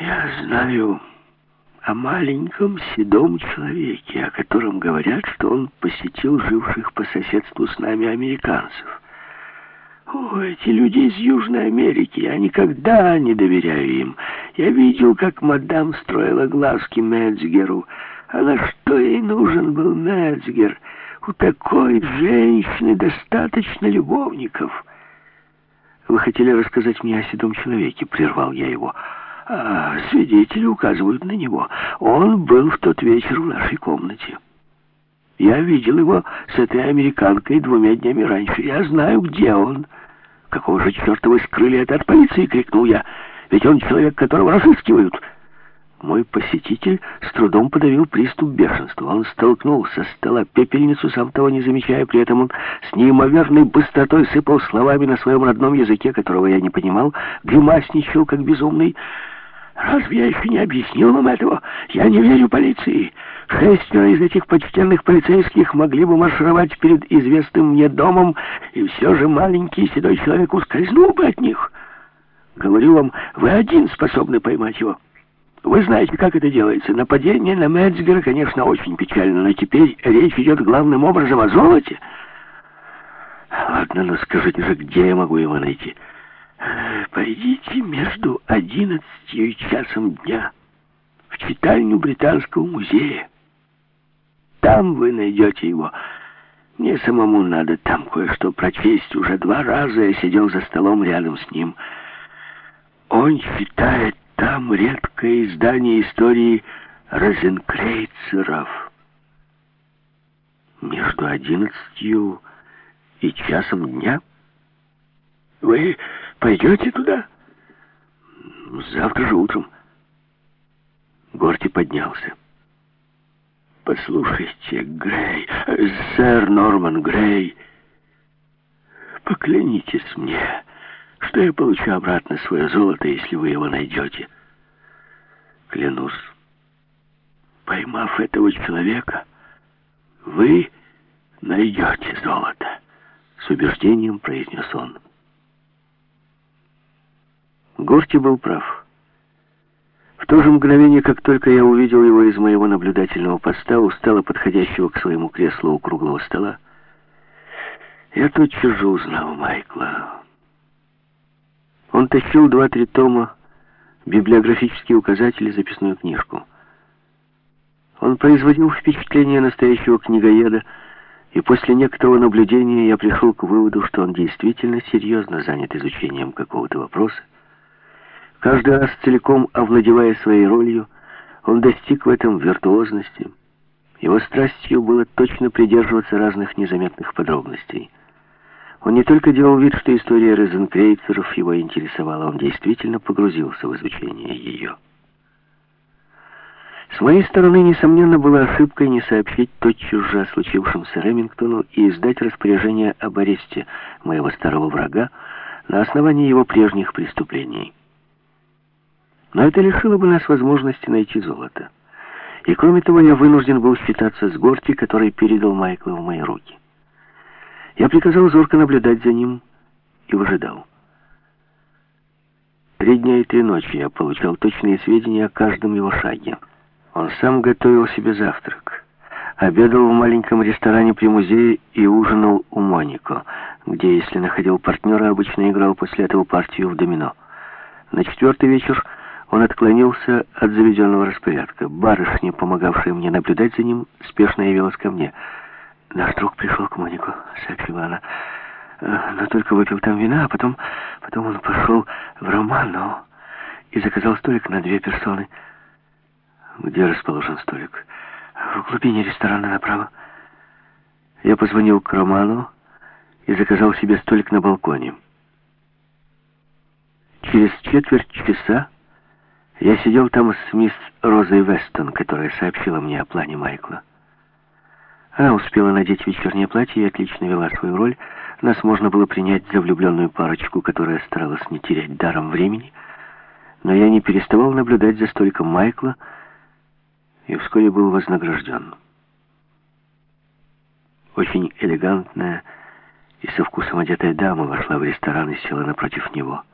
Я знаю о маленьком седом человеке, о котором говорят, что он посетил живших по соседству с нами американцев. О, эти люди из Южной Америки, я никогда не доверяю им. Я видел, как мадам строила глазки Мецгеру. А на что ей нужен был Мецгер? У такой женщины достаточно любовников. Вы хотели рассказать мне о седом человеке, прервал я его. А свидетели указывают на него. Он был в тот вечер в нашей комнате. Я видел его с этой американкой двумя днями раньше. Я знаю, где он. Какого же черта вы скрыли это от полиции? крикнул я. Ведь он человек, которого разыскивают. Мой посетитель с трудом подавил приступ бешенства. Он столкнул со стола пепельницу, сам того не замечая. При этом он с неимоверной быстротой сыпал словами на своем родном языке, которого я не понимал, гримасничал, как безумный. Разве я еще не объяснил вам этого? Я не верю полиции. Шестеро из этих почтенных полицейских могли бы маршировать перед известным мне домом, и все же маленький седой человек ускользнул бы от них. Говорю вам, вы один способны поймать его. Вы знаете, как это делается. Нападение на Мецгера, конечно, очень печально, но теперь речь идет главным образом о золоте. Ладно, но скажите же, где я могу его найти?» Пойдите между одиннадцатью и часом дня в читальню Британского музея. Там вы найдете его. Мне самому надо там кое-что прочесть. Уже два раза я сидел за столом рядом с ним. Он читает там редкое издание истории розенкрейцеров. Между одиннадцатью и часом дня? Вы Пойдете туда? Завтра же утром. Горти поднялся. Послушайте, Грей, сэр Норман Грей, поклянитесь мне, что я получу обратно свое золото, если вы его найдете. Клянусь, поймав этого человека, вы найдете золото, с убеждением произнес он. Горти был прав. В то же мгновение, как только я увидел его из моего наблюдательного поста, устало подходящего к своему креслу у круглого стола, я тотчас же узнал Майкла. Он тащил два-три тома, библиографические указатели, записную книжку. Он производил впечатление настоящего книгоеда, и после некоторого наблюдения я пришел к выводу, что он действительно серьезно занят изучением какого-то вопроса, Каждый раз целиком овладевая своей ролью, он достиг в этом виртуозности. Его страстью было точно придерживаться разных незаметных подробностей. Он не только делал вид, что история розенкрейцеров его интересовала, он действительно погрузился в изучение ее. С моей стороны, несомненно, была ошибкой не сообщить тотчас же о случившемся Ремингтону и издать распоряжение об аресте моего старого врага на основании его прежних преступлений. Но это лишило бы нас возможности найти золото. И кроме того, я вынужден был считаться с Горти, который передал Майкла в мои руки. Я приказал зорко наблюдать за ним и выжидал. Три дня и три ночи я получал точные сведения о каждом его шаге. Он сам готовил себе завтрак. Обедал в маленьком ресторане при музее и ужинал у Монико, где, если находил партнера, обычно играл после этого партию в домино. На четвертый вечер он отклонился от заведенного распорядка. Барышня, помогавшая мне наблюдать за ним, спешно явилась ко мне. «Наш друг пришел к Монику», — сообщила она. «Э, «Но только выпил там вина, а потом, потом он пошел в Романо и заказал столик на две персоны». «Где расположен столик?» «В глубине ресторана направо». Я позвонил к Роману и заказал себе столик на балконе. Через четверть часа я сидел там с мисс Розой Вестон, которая сообщила мне о плане Майкла. Она успела надеть вечернее платье и отлично вела свою роль. Нас можно было принять за влюбленную парочку, которая старалась не терять даром времени. Но я не переставал наблюдать за столиком Майкла и вскоре был вознагражден. Очень элегантная и со вкусом одетая дама вошла в ресторан и села напротив него.